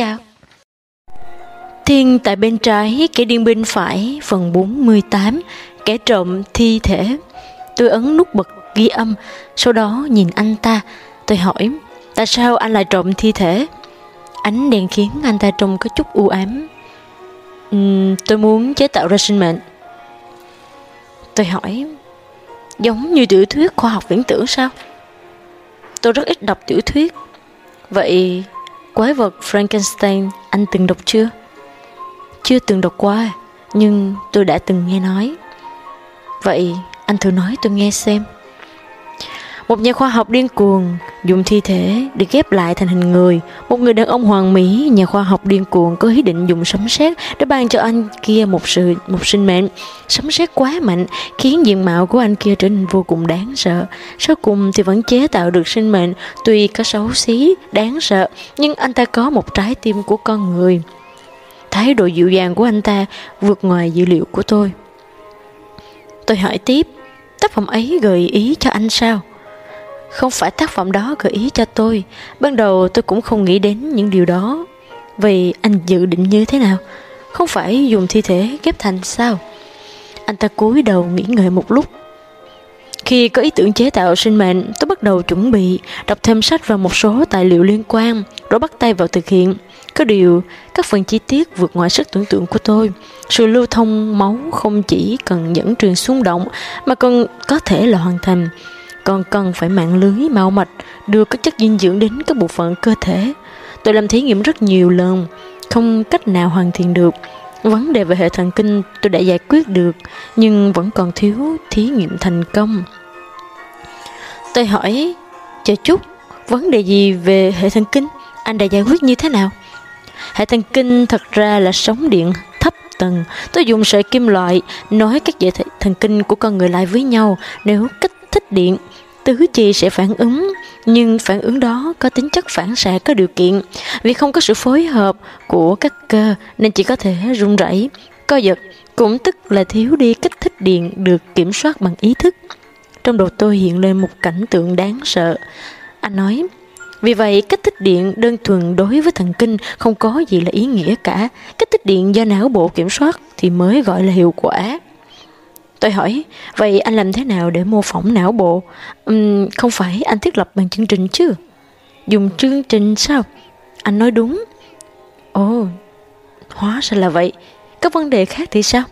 chào. Thiên tại bên trái, kẻ điên bên phải, phần 48, kẻ trộm thi thể. Tôi ấn nút bật ghi âm, sau đó nhìn anh ta. Tôi hỏi, tại sao anh lại trộm thi thể? Ánh đèn khiến anh ta trông có chút u ám. Uhm, tôi muốn chế tạo ra sinh mệnh. Tôi hỏi, giống như tiểu thuyết khoa học viễn tưởng sao? Tôi rất ít đọc tiểu thuyết. Vậy quái vật Frankenstein anh từng đọc chưa? Chưa từng đọc qua, nhưng tôi đã từng nghe nói. Vậy anh thử nói tôi nghe xem. Một nhà khoa học điên cuồng dùng thi thể để ghép lại thành hình người. Một người đàn ông hoàng mỹ, nhà khoa học điên cuồng có ý định dùng sấm sét để ban cho anh kia một sự một sinh mệnh. Sấm sét quá mạnh khiến diện mạo của anh kia trở nên vô cùng đáng sợ. Sau cùng thì vẫn chế tạo được sinh mệnh, tuy có xấu xí, đáng sợ, nhưng anh ta có một trái tim của con người. Thái độ dịu dàng của anh ta vượt ngoài dữ liệu của tôi. Tôi hỏi tiếp, tác phẩm ấy gợi ý cho anh sao? Không phải tác phẩm đó gợi ý cho tôi. Ban đầu tôi cũng không nghĩ đến những điều đó. Vì anh dự định như thế nào? Không phải dùng thi thể ghép thành sao? Anh ta cúi đầu nghĩ ngợi một lúc. Khi có ý tưởng chế tạo sinh mệnh, tôi bắt đầu chuẩn bị, đọc thêm sách và một số tài liệu liên quan, rồi bắt tay vào thực hiện. Có điều, các phần chi tiết vượt ngoài sức tưởng tượng của tôi. Sự lưu thông máu không chỉ cần dẫn truyền xung động, mà còn có thể là hoàn thành còn cần phải mạng lưới mau mạch đưa các chất dinh dưỡng đến các bộ phận cơ thể. Tôi làm thí nghiệm rất nhiều lần, không cách nào hoàn thiện được. Vấn đề về hệ thần kinh tôi đã giải quyết được, nhưng vẫn còn thiếu thí nghiệm thành công. Tôi hỏi, chờ chút, vấn đề gì về hệ thần kinh? Anh đã giải quyết như thế nào? Hệ thần kinh thật ra là sóng điện thấp tầng. Tôi dùng sợi kim loại nối các dây thần kinh của con người lại với nhau. Nếu kích thích điện tứ chi sẽ phản ứng, nhưng phản ứng đó có tính chất phản xạ, có điều kiện. Vì không có sự phối hợp của các cơ, nên chỉ có thể run rẩy. Co giật cũng tức là thiếu đi kích thích điện được kiểm soát bằng ý thức. Trong đầu tôi hiện lên một cảnh tượng đáng sợ. Anh nói, vì vậy kích thích điện đơn thuần đối với thần kinh không có gì là ý nghĩa cả. Kích thích điện do não bộ kiểm soát thì mới gọi là hiệu quả. Tôi hỏi, vậy anh làm thế nào để mô phỏng não bộ? Uhm, không phải anh thiết lập bằng chương trình chứ? Dùng chương trình sao? Anh nói đúng. Ồ, hóa ra là vậy. Các vấn đề khác thì sao?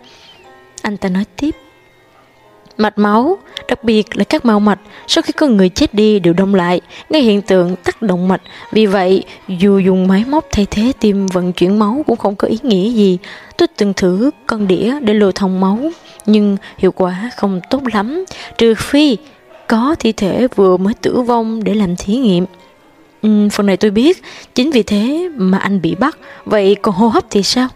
Anh ta nói tiếp. Mạch máu, đặc biệt là các mao mạch, sau khi con người chết đi đều đông lại, gây hiện tượng tắc động mạch. Vì vậy, dù dùng máy móc thay thế tim vận chuyển máu cũng không có ý nghĩa gì. Tôi từng thử con đĩa để lưu thông máu, nhưng hiệu quả không tốt lắm, trừ phi có thi thể vừa mới tử vong để làm thí nghiệm. Ừ, phần này tôi biết, chính vì thế mà anh bị bắt, vậy còn hô hấp thì sao?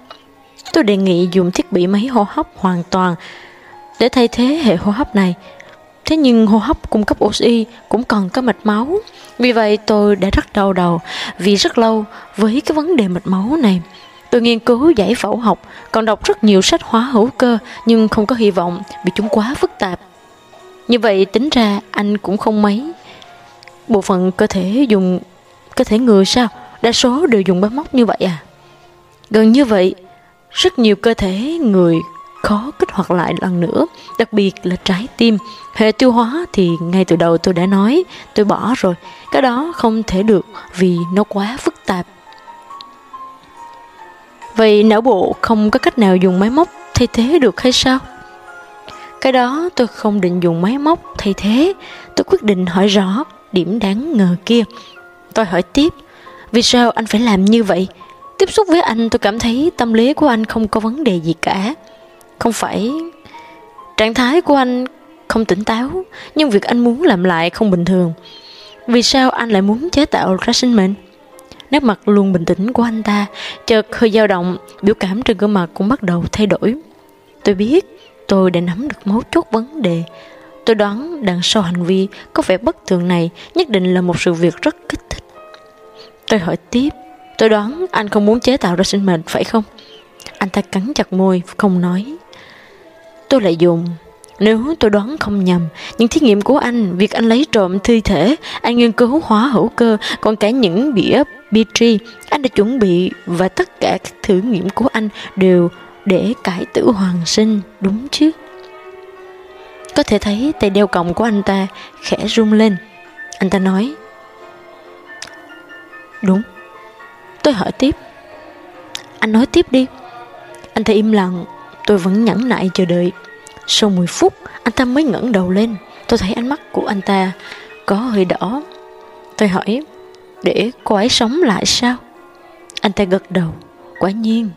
Tôi đề nghị dùng thiết bị máy hô hấp hoàn toàn để thay thế hệ hô hấp này. Thế nhưng hô hấp cung cấp oxy cũng cần có mạch máu. Vì vậy tôi đã rất đau đầu vì rất lâu với cái vấn đề mạch máu này. Tôi nghiên cứu giải phẫu học, còn đọc rất nhiều sách hóa hữu cơ nhưng không có hy vọng vì chúng quá phức tạp. Như vậy tính ra anh cũng không mấy. Bộ phận cơ thể dùng cơ thể người sao? Đa số đều dùng máy móc như vậy à? Gần như vậy, rất nhiều cơ thể người khó kích hoạt lại lần nữa, đặc biệt là trái tim. Hệ tiêu hóa thì ngay từ đầu tôi đã nói, tôi bỏ rồi. Cái đó không thể được vì nó quá phức tạp. Vậy não bộ không có cách nào dùng máy móc thay thế được hay sao? Cái đó tôi không định dùng máy móc thay thế, tôi quyết định hỏi rõ điểm đáng ngờ kia. Tôi hỏi tiếp, vì sao anh phải làm như vậy? Tiếp xúc với anh tôi cảm thấy tâm lý của anh không có vấn đề gì cả. Không phải trạng thái của anh không tỉnh táo, nhưng việc anh muốn làm lại không bình thường. Vì sao anh lại muốn chế tạo ra sinh mệnh? Nét mặt luôn bình tĩnh của anh ta chợt hơi dao động, biểu cảm trên gương mặt cũng bắt đầu thay đổi. Tôi biết tôi đã nắm được mấu chốt vấn đề. Tôi đoán đằng sau hành vi có vẻ bất thường này nhất định là một sự việc rất kích thích. Tôi hỏi tiếp, tôi đoán anh không muốn chế tạo ra sinh mệnh phải không? Anh ta cắn chặt môi, không nói. Tôi lại dùng Nếu tôi đoán không nhầm, những thí nghiệm của anh, việc anh lấy trộm thi thể, anh nghiên cứu hóa hữu cơ, còn cả những đĩa Petri anh đã chuẩn bị và tất cả các thử nghiệm của anh đều để cải tử hoàn sinh, đúng chứ? Có thể thấy tay đeo còng của anh ta khẽ rung lên. Anh ta nói, Đúng. Tôi hỏi tiếp. Anh nói tiếp đi. Anh ta im lặng, tôi vẫn nhẫn nại chờ đợi. Sau 10 phút, anh ta mới ngẩng đầu lên. Tôi thấy ánh mắt của anh ta có hơi đỏ. Tôi hỏi, để cô ấy sống lại sao? Anh ta gật đầu. Quả nhiên,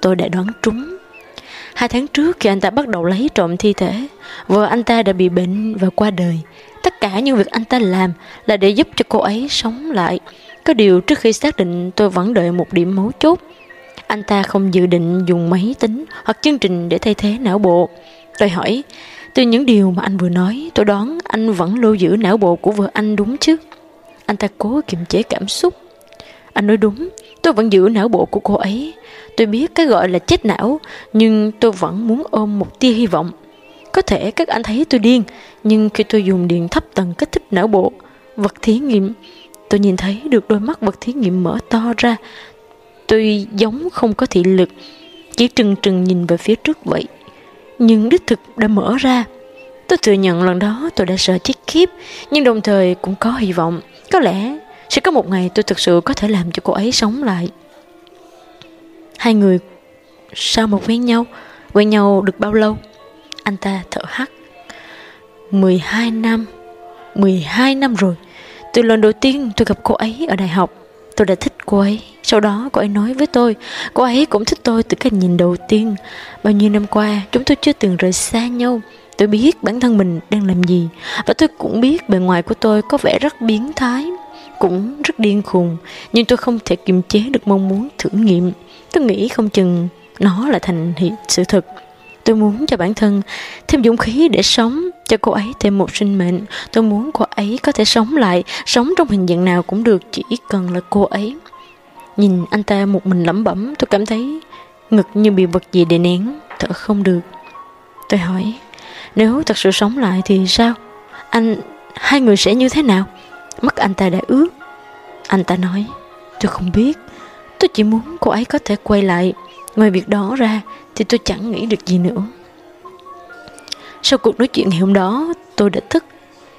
tôi đã đoán trúng. Hai tháng trước khi anh ta bắt đầu lấy trộm thi thể, vợ anh ta đã bị bệnh và qua đời. Tất cả những việc anh ta làm là để giúp cho cô ấy sống lại. Có điều trước khi xác định tôi vẫn đợi một điểm mấu chốt. Anh ta không dự định dùng máy tính hoặc chương trình để thay thế não bộ. Tôi hỏi, từ những điều mà anh vừa nói, tôi đoán anh vẫn lưu giữ não bộ của vợ anh đúng chứ? Anh ta cố kiềm chế cảm xúc. Anh nói đúng, tôi vẫn giữ não bộ của cô ấy. Tôi biết cái gọi là chết não, nhưng tôi vẫn muốn ôm một tia hy vọng. Có thể các anh thấy tôi điên, nhưng khi tôi dùng điện thấp tầng kích thích não bộ, vật thí nghiệm, tôi nhìn thấy được đôi mắt vật thí nghiệm mở to ra tuy giống không có thị lực, chỉ trừng trừng nhìn về phía trước vậy. Nhưng đích thực đã mở ra. Tôi thừa nhận lần đó tôi đã sợ chết khiếp, nhưng đồng thời cũng có hy vọng. Có lẽ sẽ có một ngày tôi thực sự có thể làm cho cô ấy sống lại. Hai người sao mà quen nhau? Quen nhau được bao lâu? Anh ta thở hắt 12 năm 12 năm rồi Từ lần đầu tiên tôi gặp cô ấy ở đại học Tôi đã thích cô ấy. Sau đó cô ấy nói với tôi Cô ấy cũng thích tôi từ cái nhìn đầu tiên. Bao nhiêu năm qua chúng tôi chưa từng rời xa nhau. Tôi biết bản thân mình đang làm gì Và tôi cũng biết bề ngoài của tôi có vẻ rất biến thái Cũng rất điên khùng. Nhưng tôi không thể kiềm chế được mong muốn thử nghiệm. Tôi nghĩ không chừng nó là thành hiện sự thật. Tôi muốn cho bản thân thêm dũng khí để sống, cho cô ấy thêm một sinh mệnh. Tôi muốn cô ấy có thể sống lại, sống trong hình dạng nào cũng được, chỉ cần là cô ấy. Nhìn anh ta một mình lẩm bẩm, tôi cảm thấy ngực như bị vật gì để nén, thở không được. Tôi hỏi, nếu thật sự sống lại thì sao? Anh, hai người sẽ như thế nào? Mắt anh ta đã ướt. Anh ta nói, tôi không biết. Tôi chỉ muốn cô ấy có thể quay lại Ngoài việc đó ra thì tôi chẳng nghĩ được gì nữa. Sau cuộc nói chuyện ngày hôm đó, tôi đã thức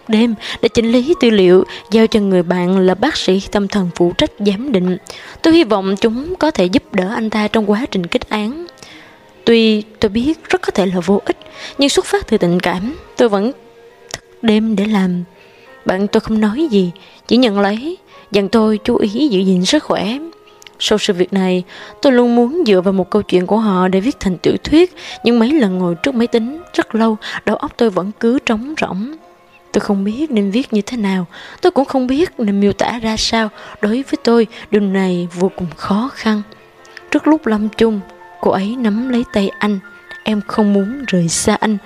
đêm để chỉnh lý tư liệu giao cho người bạn là bác sĩ tâm thần phụ trách giám định. Tôi hy vọng chúng có thể giúp đỡ anh ta trong quá trình kết án. Tuy tôi biết rất có thể là vô ích, nhưng xuất phát từ tình cảm, tôi vẫn thức đêm để làm. Bạn tôi không nói gì, chỉ nhận lấy, dặn tôi chú ý giữ gìn sức khỏe. Sau sự việc này, tôi luôn muốn dựa vào một câu chuyện của họ để viết thành tiểu thuyết, nhưng mấy lần ngồi trước máy tính rất lâu, đầu óc tôi vẫn cứ trống rỗng. Tôi không biết nên viết như thế nào, tôi cũng không biết nên miêu tả ra sao. Đối với tôi, điều này vô cùng khó khăn. Trước lúc lâm chung, cô ấy nắm lấy tay anh. Em không muốn rời xa anh.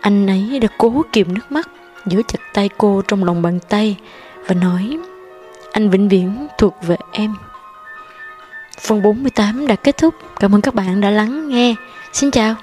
Anh ấy đã cố kìm nước mắt, giữ chặt tay cô trong lòng bàn tay và nói Anh vĩnh viễn thuộc về em. Phần 48 đã kết thúc. Cảm ơn các bạn đã lắng nghe. Xin chào.